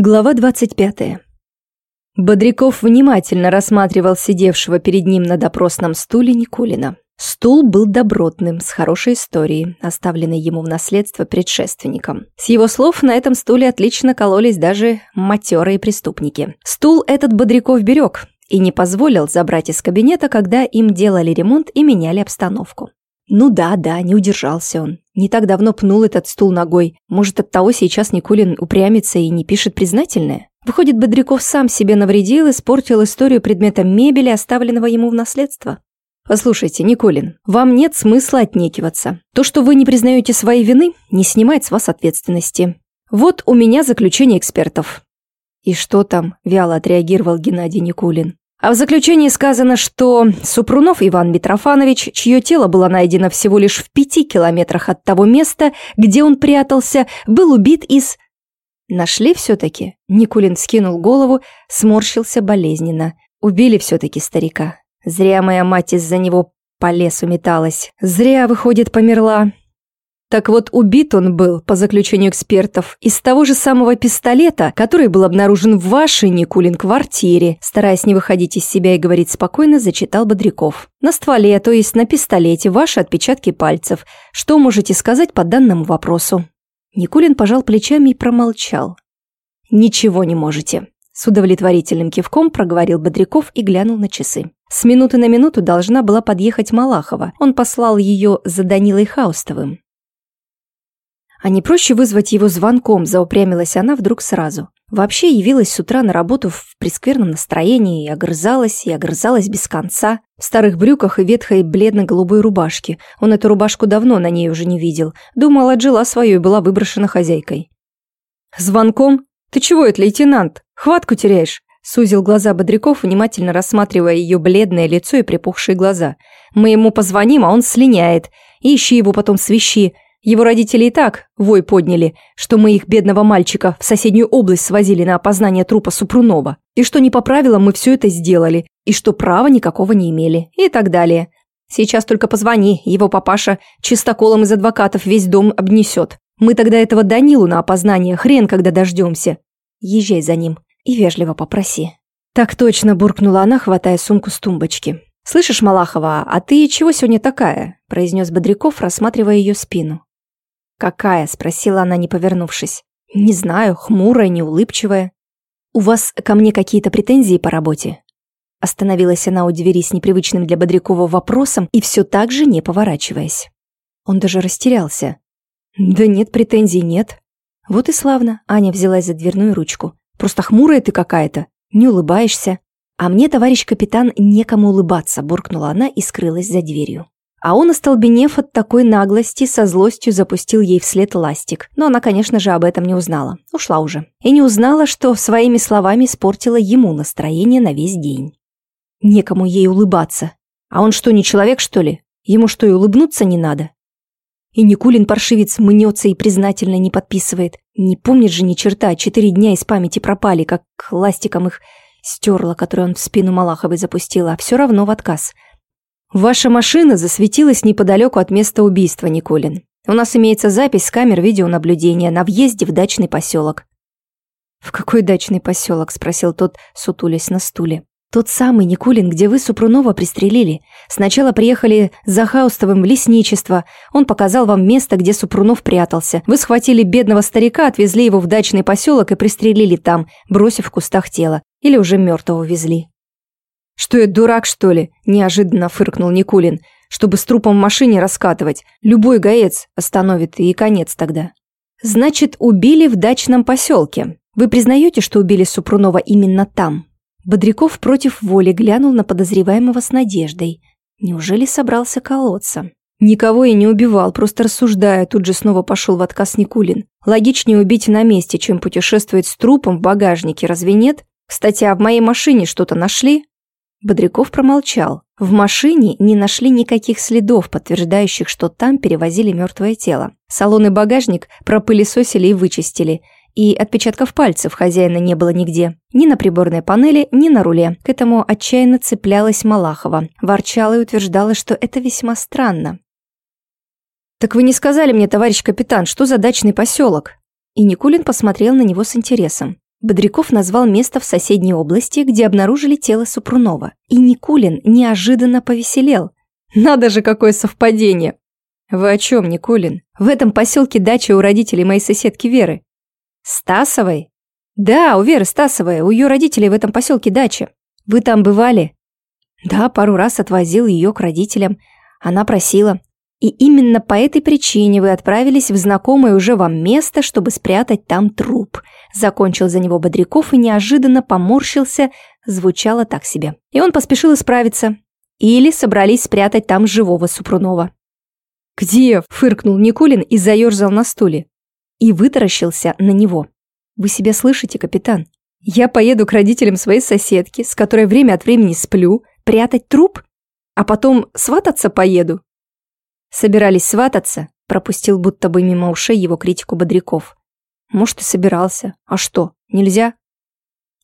Глава 25. Бодряков внимательно рассматривал сидевшего перед ним на допросном стуле Никулина. Стул был добротным, с хорошей историей, оставленной ему в наследство предшественником. С его слов, на этом стуле отлично кололись даже матерые преступники. Стул этот Бодряков берег и не позволил забрать из кабинета, когда им делали ремонт и меняли обстановку. Ну да, да, не удержался он. Не так давно пнул этот стул ногой. Может, от того сейчас Никулин упрямится и не пишет признательное? Выходит, Бодряков сам себе навредил, испортил историю предмета мебели, оставленного ему в наследство. Послушайте, Никулин, вам нет смысла отнекиваться. То, что вы не признаете своей вины, не снимает с вас ответственности. Вот у меня заключение экспертов. И что там? Вяло отреагировал Геннадий Никулин. А в заключении сказано, что Супрунов Иван Митрофанович, чье тело было найдено всего лишь в пяти километрах от того места, где он прятался, был убит из... Нашли все-таки? Никулин скинул голову, сморщился болезненно. Убили все-таки старика. Зря моя мать из-за него по лесу металась. Зря, выходит, померла. Так вот, убит он был, по заключению экспертов, из того же самого пистолета, который был обнаружен в вашей, Никулин, квартире. Стараясь не выходить из себя и говорить спокойно, зачитал Бодряков. На стволе, то есть на пистолете, ваши отпечатки пальцев. Что можете сказать по данному вопросу? Никулин пожал плечами и промолчал. «Ничего не можете», – с удовлетворительным кивком проговорил Бодряков и глянул на часы. С минуты на минуту должна была подъехать Малахова. Он послал ее за Данилой Хаустовым. А не проще вызвать его звонком, заупрямилась она вдруг сразу. Вообще явилась с утра на работу в прескверном настроении и огрызалась, и огрызалась без конца. В старых брюках и ветхой бледно-голубой рубашке. Он эту рубашку давно на ней уже не видел. Думал, отжила свою и была выброшена хозяйкой. «Звонком? Ты чего это, лейтенант? Хватку теряешь?» Сузил глаза Бодряков, внимательно рассматривая ее бледное лицо и припухшие глаза. «Мы ему позвоним, а он слиняет. Ищи его потом свищи. Его родители и так вой подняли, что мы их, бедного мальчика, в соседнюю область свозили на опознание трупа Супрунова, и что не по правилам мы все это сделали, и что права никакого не имели, и так далее. Сейчас только позвони, его папаша чистоколом из адвокатов весь дом обнесет. Мы тогда этого Данилу на опознание хрен когда дождемся. Езжай за ним и вежливо попроси. Так точно буркнула она, хватая сумку с тумбочки. «Слышишь, Малахова, а ты чего сегодня такая?» – произнес Бодряков, рассматривая ее спину. «Какая?» – спросила она, не повернувшись. «Не знаю, хмурая, неулыбчивая». «У вас ко мне какие-то претензии по работе?» Остановилась она у двери с непривычным для Бодрякова вопросом и все так же не поворачиваясь. Он даже растерялся. «Да нет, претензий нет». «Вот и славно», – Аня взялась за дверную ручку. «Просто хмурая ты какая-то, не улыбаешься». «А мне, товарищ капитан, некому улыбаться», – буркнула она и скрылась за дверью. А он, остолбенев от такой наглости, со злостью запустил ей вслед ластик. Но она, конечно же, об этом не узнала. Ушла уже. И не узнала, что своими словами испортила ему настроение на весь день. Некому ей улыбаться. А он что, не человек, что ли? Ему что, и улыбнуться не надо? И Никулин паршивец мнется и признательно не подписывает. Не помнит же ни черта, четыре дня из памяти пропали, как ластиком их стерла, который он в спину Малаховой запустила, а все равно в отказ – Ваша машина засветилась неподалеку от места убийства, Никулин. У нас имеется запись с камер видеонаблюдения на въезде в дачный поселок. В какой дачный поселок? спросил тот, сутулясь на стуле. Тот самый Никулин, где вы Супрунова пристрелили. Сначала приехали за Хаустовым в лесничество. Он показал вам место, где Супрунов прятался. Вы схватили бедного старика, отвезли его в дачный поселок и пристрелили там, бросив в кустах тело. Или уже мертвого везли. «Что я дурак, что ли?» – неожиданно фыркнул Никулин. «Чтобы с трупом в машине раскатывать. Любой гаец остановит, и конец тогда». «Значит, убили в дачном поселке. Вы признаете, что убили Супрунова именно там?» Бодряков против воли глянул на подозреваемого с надеждой. Неужели собрался колоться? Никого и не убивал, просто рассуждая, тут же снова пошел в отказ Никулин. Логичнее убить на месте, чем путешествовать с трупом в багажнике, разве нет? Кстати, а в моей машине что-то нашли? Бодряков промолчал. В машине не нашли никаких следов, подтверждающих, что там перевозили мертвое тело. Салон и багажник пропылесосили и вычистили. И отпечатков пальцев хозяина не было нигде. Ни на приборной панели, ни на руле. К этому отчаянно цеплялась Малахова. Ворчала и утверждала, что это весьма странно. «Так вы не сказали мне, товарищ капитан, что за дачный поселок?» И Никулин посмотрел на него с интересом. Бодряков назвал место в соседней области, где обнаружили тело Супрунова. И Никулин неожиданно повеселел. Надо же, какое совпадение! Вы о чем, Никулин? В этом поселке дача у родителей моей соседки Веры. Стасовой? Да, у Веры Стасовой, у ее родителей в этом поселке дача. Вы там бывали? Да, пару раз отвозил ее к родителям. Она просила. И именно по этой причине вы отправились в знакомое уже вам место, чтобы спрятать там труп. Закончил за него Бодряков и неожиданно поморщился, звучало так себе. И он поспешил исправиться. Или собрались спрятать там живого Супрунова. «Где?» – фыркнул Никулин и заерзал на стуле. И вытаращился на него. «Вы себя слышите, капитан? Я поеду к родителям своей соседки, с которой время от времени сплю, прятать труп, а потом свататься поеду. Собирались свататься, пропустил будто бы мимо ушей его критику Бодряков. Может, и собирался. А что, нельзя?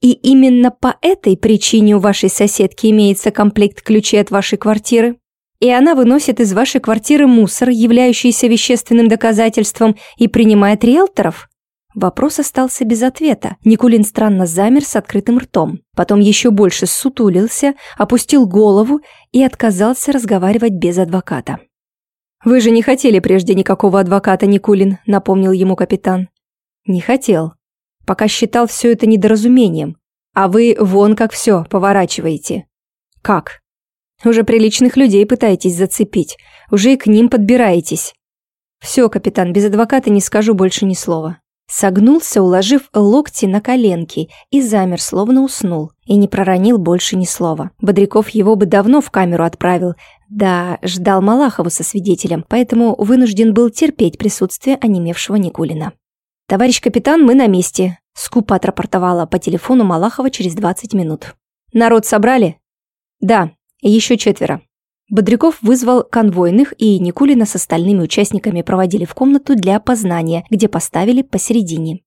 И именно по этой причине у вашей соседки имеется комплект ключей от вашей квартиры? И она выносит из вашей квартиры мусор, являющийся вещественным доказательством, и принимает риэлторов? Вопрос остался без ответа. Никулин странно замер с открытым ртом. Потом еще больше сутулился, опустил голову и отказался разговаривать без адвоката. «Вы же не хотели прежде никакого адвоката, Никулин», — напомнил ему капитан. «Не хотел. Пока считал все это недоразумением. А вы вон как все поворачиваете». «Как?» «Уже приличных людей пытаетесь зацепить. Уже и к ним подбираетесь». «Все, капитан, без адвоката не скажу больше ни слова». Согнулся, уложив локти на коленки, и замер, словно уснул, и не проронил больше ни слова. Бодряков его бы давно в камеру отправил, да, ждал Малахову со свидетелем, поэтому вынужден был терпеть присутствие онемевшего Никулина. «Товарищ капитан, мы на месте», — скупо отрапортовала по телефону Малахова через 20 минут. «Народ собрали?» «Да, еще четверо». Бодряков вызвал конвойных, и Никулина с остальными участниками проводили в комнату для опознания, где поставили посередине.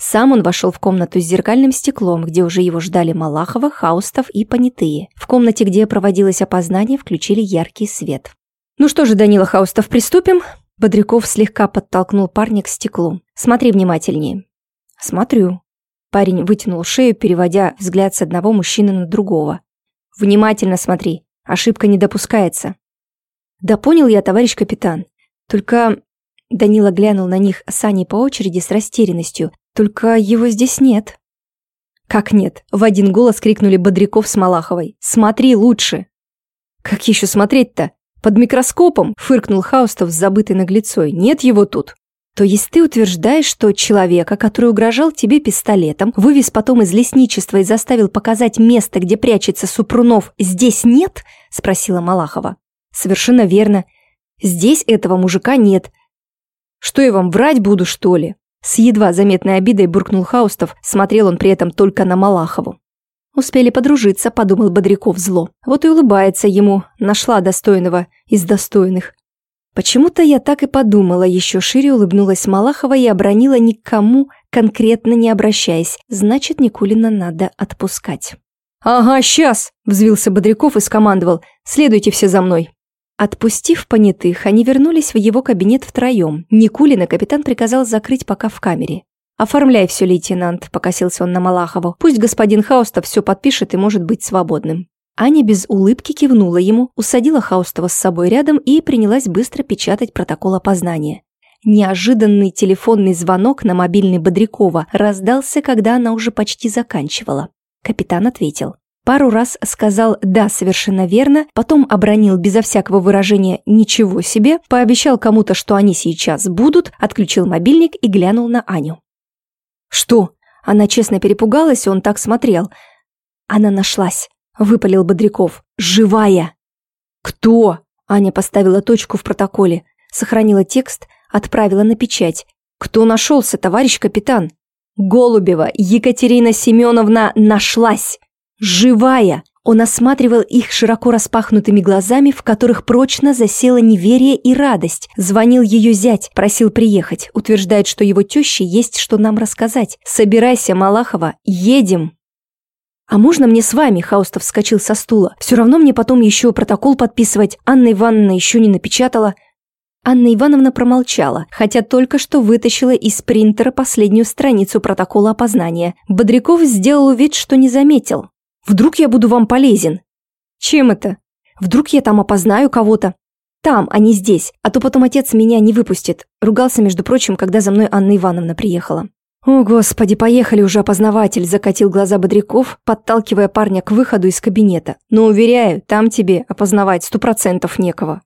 Сам он вошел в комнату с зеркальным стеклом, где уже его ждали Малахова, Хаустов и Понятые. В комнате, где проводилось опознание, включили яркий свет. «Ну что же, Данила Хаустов, приступим?» Бодряков слегка подтолкнул парня к стеклу. «Смотри внимательнее». «Смотрю». Парень вытянул шею, переводя взгляд с одного мужчины на другого. «Внимательно смотри. Ошибка не допускается». «Да понял я, товарищ капитан. Только...» Данила глянул на них с Аней по очереди с растерянностью, только его здесь нет. Как нет? В один голос крикнули Бодряков с Малаховой. Смотри лучше. Как еще смотреть-то? Под микроскопом, фыркнул Хаустов с забытой наглецой. Нет его тут. То есть ты утверждаешь, что человека, который угрожал тебе пистолетом, вывез потом из лесничества и заставил показать место, где прячется Супрунов, здесь нет? Спросила Малахова. Совершенно верно. Здесь этого мужика нет. Что я вам врать буду, что ли? С едва заметной обидой буркнул Хаустов, смотрел он при этом только на Малахову. «Успели подружиться», — подумал Бодряков зло. Вот и улыбается ему, нашла достойного из достойных. Почему-то я так и подумала, еще шире улыбнулась Малахова и обронила никому, конкретно не обращаясь. Значит, Никулина надо отпускать. «Ага, сейчас!» – взвился Бодряков и скомандовал. «Следуйте все за мной!» Отпустив понятых, они вернулись в его кабинет втроем. Никулина капитан приказал закрыть пока в камере. «Оформляй все, лейтенант», – покосился он на Малахову. «Пусть господин Хаустов все подпишет и может быть свободным». Аня без улыбки кивнула ему, усадила Хаустова с собой рядом и принялась быстро печатать протокол опознания. Неожиданный телефонный звонок на мобильный Бодрякова раздался, когда она уже почти заканчивала. Капитан ответил. Пару раз сказал «да, совершенно верно», потом обронил безо всякого выражения «ничего себе», пообещал кому-то, что они сейчас будут, отключил мобильник и глянул на Аню. «Что?» Она честно перепугалась, он так смотрел. «Она нашлась», — выпалил Бодряков. «Живая!» «Кто?» Аня поставила точку в протоколе, сохранила текст, отправила на печать. «Кто нашелся, товарищ капитан?» «Голубева Екатерина Семеновна нашлась!» Живая! Он осматривал их широко распахнутыми глазами, в которых прочно засела неверие и радость. Звонил ее зять, просил приехать, утверждает, что его теще есть что нам рассказать. «Собирайся, Малахова, едем!» «А можно мне с вами?» – Хаустов вскочил со стула. «Все равно мне потом еще протокол подписывать. Анна Ивановна еще не напечатала». Анна Ивановна промолчала, хотя только что вытащила из принтера последнюю страницу протокола опознания. Бодряков сделал вид, что не заметил. «Вдруг я буду вам полезен?» «Чем это?» «Вдруг я там опознаю кого-то?» «Там, а не здесь, а то потом отец меня не выпустит», ругался, между прочим, когда за мной Анна Ивановна приехала. «О, Господи, поехали уже, опознаватель!» – закатил глаза Бодряков, подталкивая парня к выходу из кабинета. «Но, уверяю, там тебе опознавать сто процентов некого».